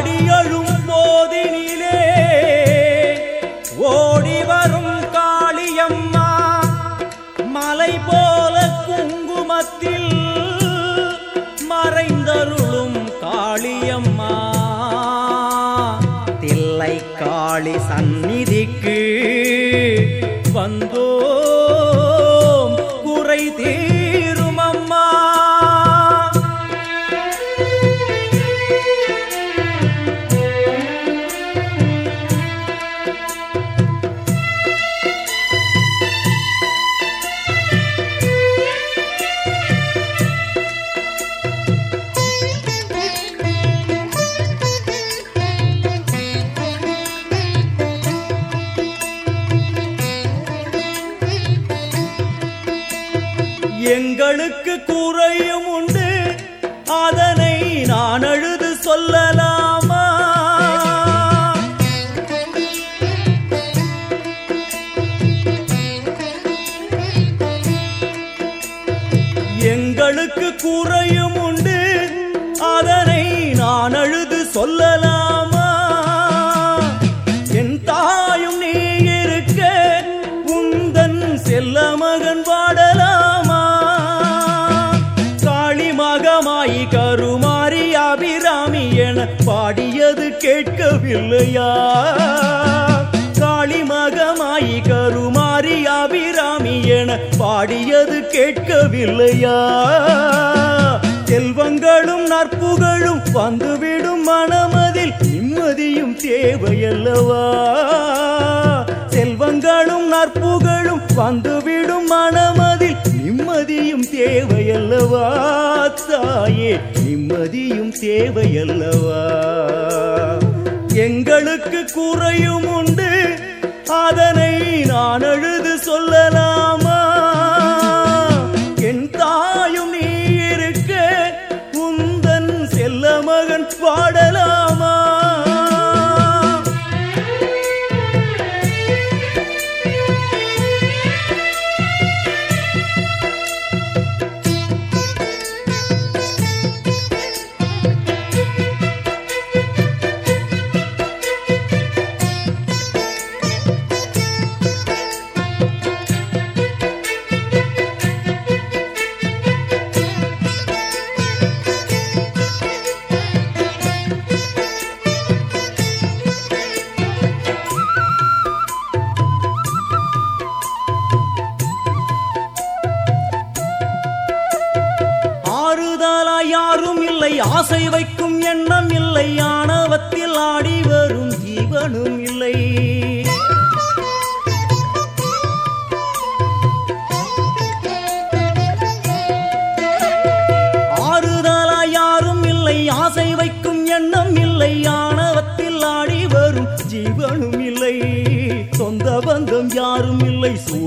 ஆடியழும் போதினிலே ஓடி வரும் காளியம்மா மலை போல குங்குமத்தில் மறைந்தருளும் காளியம்மா. தில்லை காளி சந்நிதிக்கு உங்களுக்கு குறையும் உண்டு. அதனை நான் அழுது சொல்லலாமா? எங்களுக்கு குறையும் உண்டு. அதனை நான் அழுது சொல்லலாம் கருணையா காளி மகமாயி கருமாரி அபிராமி என பாடியது கேட்கவில்லையா? செல்வங்களும் நற்புகழும் வந்துவிடும் மனமதில் நிம்மதியும் தேவையல்லவா? செல்வங்களும் நற்புகழும் வந்துவிடும் மனமதில் நிம்மதியும் தேவையல்லவா? தாயே நிம்மதியும் தேவையல்லவா? எங்களுக்கு குறையும் உண்டு. அதனை நான் அழுது சொல்லலாம். இல்லை ஆசை வைக்கும் எண்ணம் இல்லை. ஆணவத்தில் ஆடி வரும் ஜீவனும் இல்லை. ஆறுதலா யாரும் இல்லை. ஆசை வைக்கும் எண்ணம் இல்லை. ஆணவத்தில் ஆடி வரும் ஜீவனும் இல்லை. சொந்த பந்தம் யாரும் இல்லை. சூழும்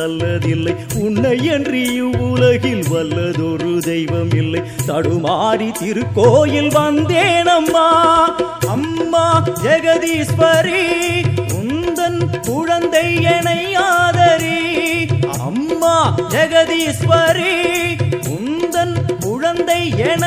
நல்லதில்லை. உன்னை என்று இவ்வுலகில் வல்லதொரு தெய்வம் இல்லை. தடுமாறி திருக்கோயில் வந்தேன் அம்மா. அம்மா ஜெகதீஸ்வரி உந்தன் குழந்தை என ஆதரி. அம்மா ஜெகதீஸ்வரி உந்தன் குழந்தை என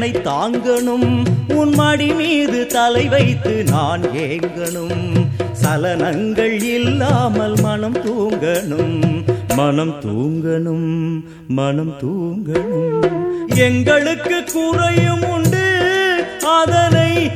என்னை தாங்கணும். உன் மடி மீது தலை வைத்து நான் ஏங்கணும். சலனங்கள் இல்லாமல் மனம் தூங்கணும். மனம் தூங்கணும் மனம் தூங்கணும். எங்களுக்கு குறையும் உண்டு. அதனை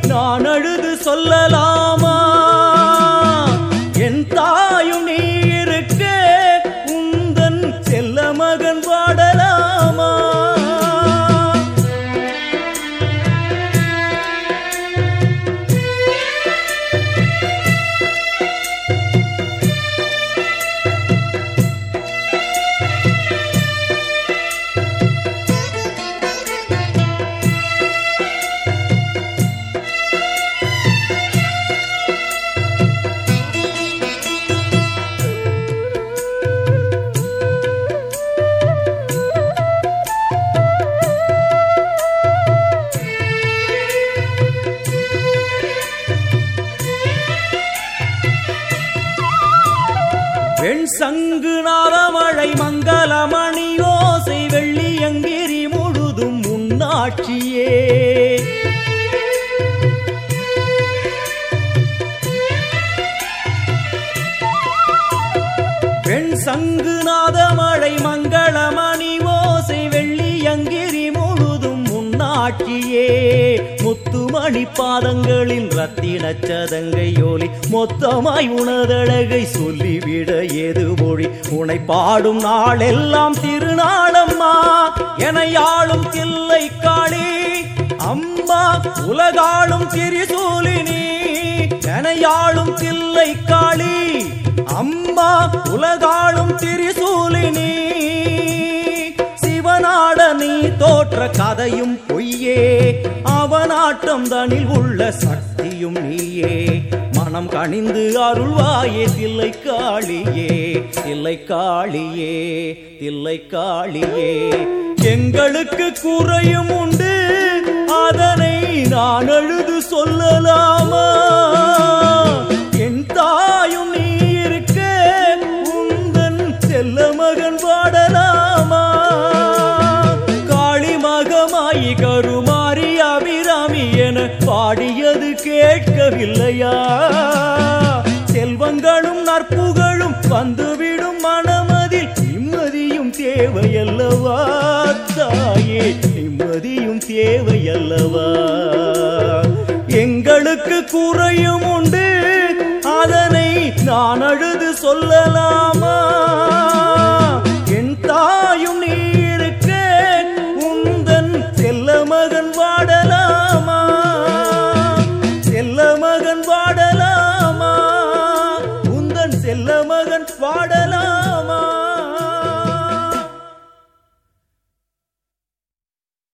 சங்கு நாதமழை மங்களமணியோசை முத்துமணி பாதங்களின் ரத்தின ஒலி மொத்தமாய் உனதழகை சொல்லிவிட ஏது மொழி? உனை பாடும் நாளெல்லாம் திருநாளம்மா என யாழும் தில்லை காளி. அம்மா உலகாளும் திரிசூலினி எனையாளும் தில்லை காளி. அம்மா உலகாளும் திரிசூலினி சிவனாட நீ தோற்ற கதையும் அவனாட்டம் தனில் உள்ள சக்தியும் நீயே. மனம் கணிந்து அருள்வாயே தில்லை காளியே தில்லை காளியே தில்லை காளியே எங்களுக்கு குறையும் உண்டு. அதனை நான் அழுது சொல்லலாமா? கேட்கவில்லையா? செல்வங்களும் நற்புகழும் வந்துவிடும் மனமதில் நிம்மதியும் தேவையல்லவா? தாயே நிம்மதியும் தேவையல்லவா? எங்களுக்கு குறையும் உண்டு. அதனை நான் அழுது சொல்லலாமா?